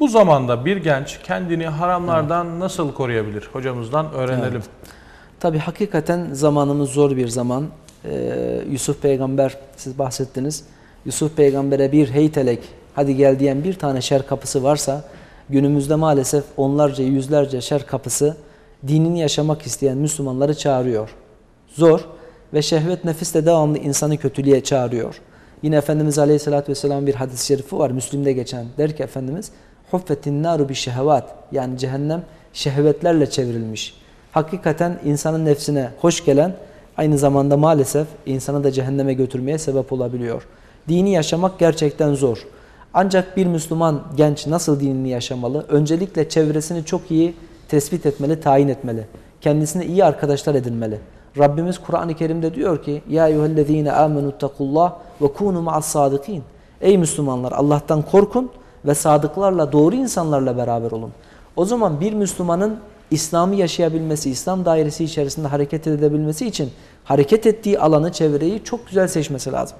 Bu zamanda bir genç kendini haramlardan nasıl koruyabilir? Hocamızdan öğrenelim. Tabi hakikaten zamanımız zor bir zaman. Ee, Yusuf peygamber siz bahsettiniz. Yusuf peygambere bir heytelek hadi gel diyen bir tane şer kapısı varsa günümüzde maalesef onlarca yüzlerce şer kapısı dinini yaşamak isteyen Müslümanları çağırıyor. Zor ve şehvet nefis de devamlı insanı kötülüğe çağırıyor. Yine Efendimiz Aleyhisselatü Vesselam bir hadis-i şerifi var Müslim'de geçen. Der ki Efendimiz Huffetin naru bi şehvat yani cehennem şehvetlerle çevrilmiş. Hakikaten insanın nefsine hoş gelen aynı zamanda maalesef insanı da cehenneme götürmeye sebep olabiliyor. Dini yaşamak gerçekten zor. Ancak bir Müslüman genç nasıl dinini yaşamalı? Öncelikle çevresini çok iyi tespit etmeli, tayin etmeli. Kendisine iyi arkadaşlar edinmeli. Rabbimiz Kur'an-ı Kerim'de diyor ki Ya eyyühellezine amenuttakullah ve kunu ma'as sadıkin. Ey Müslümanlar Allah'tan korkun ve sadıklarla doğru insanlarla beraber olun. O zaman bir Müslümanın İslam'ı yaşayabilmesi, İslam dairesi içerisinde hareket edebilmesi için hareket ettiği alanı, çevreyi çok güzel seçmesi lazım.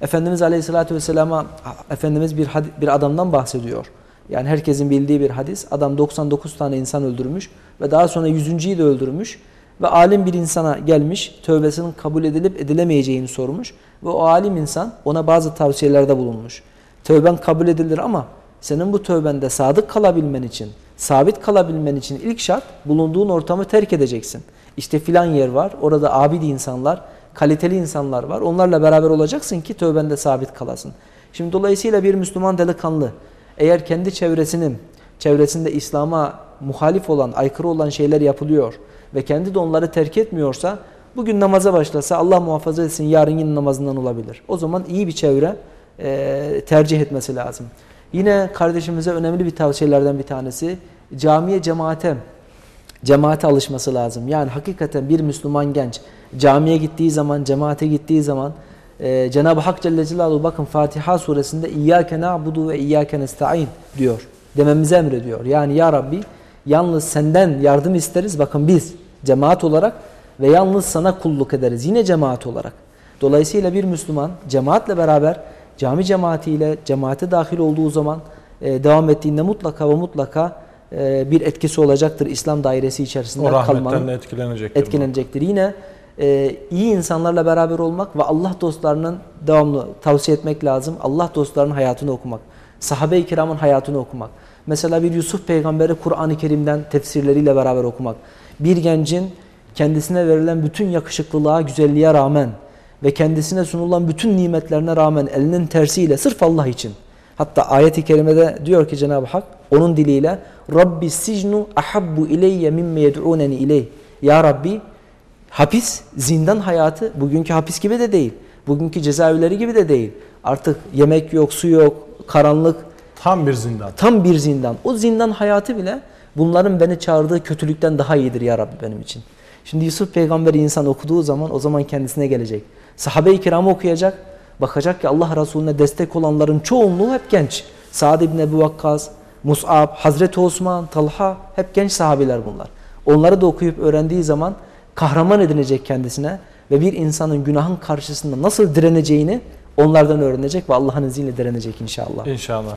Efendimiz Aleyhisselatü Vesselam'a Efendimiz bir, bir adamdan bahsediyor. Yani herkesin bildiği bir hadis. Adam 99 tane insan öldürmüş ve daha sonra 100.yi de öldürmüş. Ve alim bir insana gelmiş, tövbesinin kabul edilip edilemeyeceğini sormuş. Ve o alim insan ona bazı tavsiyelerde bulunmuş. Tövben kabul edilir ama senin bu tövbende sadık kalabilmen için, sabit kalabilmen için ilk şart bulunduğun ortamı terk edeceksin. İşte filan yer var, orada abid insanlar, kaliteli insanlar var. Onlarla beraber olacaksın ki tövbende sabit kalasın. Şimdi dolayısıyla bir Müslüman delikanlı eğer kendi çevresinin, çevresinde İslam'a muhalif olan, aykırı olan şeyler yapılıyor ve kendi de onları terk etmiyorsa bugün namaza başlasa Allah muhafaza etsin yarın yine namazından olabilir. O zaman iyi bir çevre e, tercih etmesi lazım. Yine kardeşimize önemli bir tavsiyelerden bir tanesi camiye cemaate cemaate alışması lazım. Yani hakikaten bir Müslüman genç camiye gittiği zaman, cemaate gittiği zaman e, Cenab-ı Hak Celle Celaluhu bakın Fatiha suresinde İyyâke na'budu ve İyyâke nesta'in diyor. Dememizi emrediyor. Yani ya Rabbi yalnız senden yardım isteriz. Bakın biz cemaat olarak ve yalnız sana kulluk ederiz. Yine cemaat olarak. Dolayısıyla bir Müslüman cemaatle beraber cami cemaatiyle cemaate dahil olduğu zaman e, devam ettiğinde mutlaka ve mutlaka e, bir etkisi olacaktır İslam dairesi içerisinde o kalmanın. etkilenecektir. Etkilenecektir. Yine e, iyi insanlarla beraber olmak ve Allah dostlarının devamlı tavsiye etmek lazım. Allah dostlarının hayatını okumak. Sahabe-i kiramın hayatını okumak. Mesela bir Yusuf peygamberi Kur'an-ı Kerim'den tefsirleriyle beraber okumak. Bir gencin kendisine verilen bütün yakışıklılığa, güzelliğe rağmen ve kendisine sunulan bütün nimetlerine rağmen elinin tersiyle sırf Allah için. Hatta ayet-i kerimede diyor ki Cenab-ı Hak onun diliyle Rabbi sicnu ahabbu ileyye mimme yed'uneni ileyh. Ya Rabbi hapis, zindan hayatı bugünkü hapis gibi de değil. Bugünkü cezaevleri gibi de değil. Artık yemek yok, su yok, karanlık. Tam bir zindan. Tam bir zindan. O zindan hayatı bile bunların beni çağırdığı kötülükten daha iyidir ya Rabbi benim için. Şimdi Yusuf peygamberi insan okuduğu zaman o zaman kendisine gelecek. Sahabe-i kiramı okuyacak. Bakacak ki Allah Resulüne destek olanların çoğunluğu hep genç. Sa'd ibn Ebu Vakkas, Mus'ab, Hazreti Osman, Talha hep genç sahabiler bunlar. Onları da okuyup öğrendiği zaman kahraman edinecek kendisine ve bir insanın günahın karşısında nasıl direneceğini onlardan öğrenecek ve Allah'ın izniyle direnecek inşallah. İnşallah.